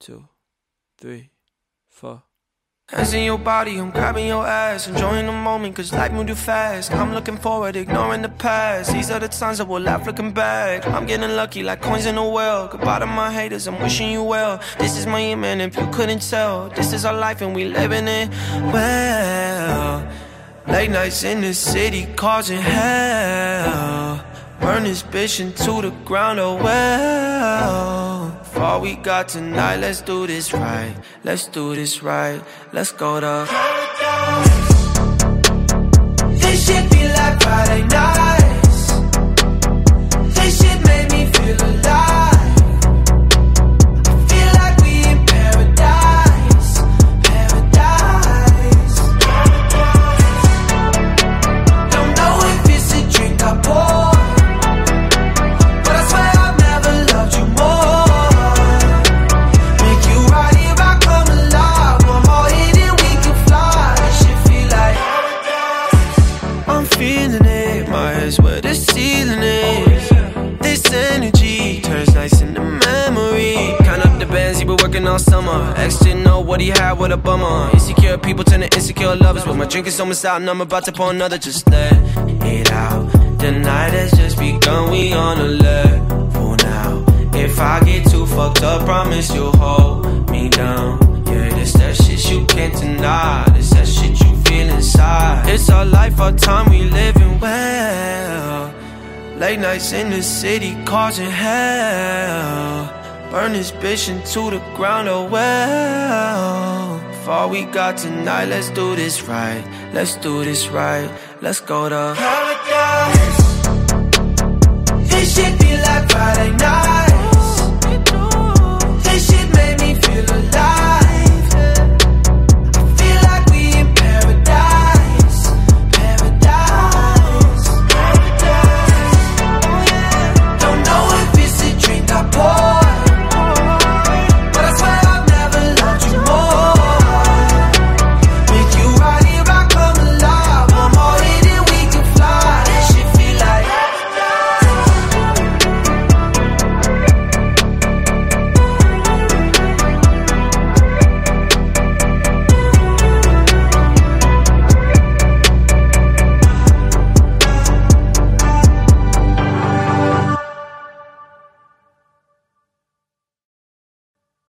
two, three, four. Hands in your body, I'm grabbing your ass. Enjoying the moment, cause life moved too fast. I'm looking forward, ignoring the past. These are the times that will laugh looking back. I'm getting lucky like coins in a well. Goodbye to my haters, I'm wishing you well. This is my man, if you couldn't tell. This is our life and we living it well. Late nights in the city causing hell. Burn this bitch into the ground, oh well. All we got tonight, let's do this right. Let's do this right. Let's go to been working all summer. Ex didn't know what he had, what a bummer. Insecure people turn to insecure lovers. But my drink is almost out and I'm about to pour another. Just let it out. The night has just begun. We on a level now. If I get too fucked up, promise you'll hold me down. Yeah, this that shit you can't deny. This that shit you feel inside. It's our life, our time, we living well. Late nights in the city causing hell. Burn this bitch into the ground, oh well. If all we got tonight, let's do this right. Let's do this right. Let's go to paradise. This should be like Friday night.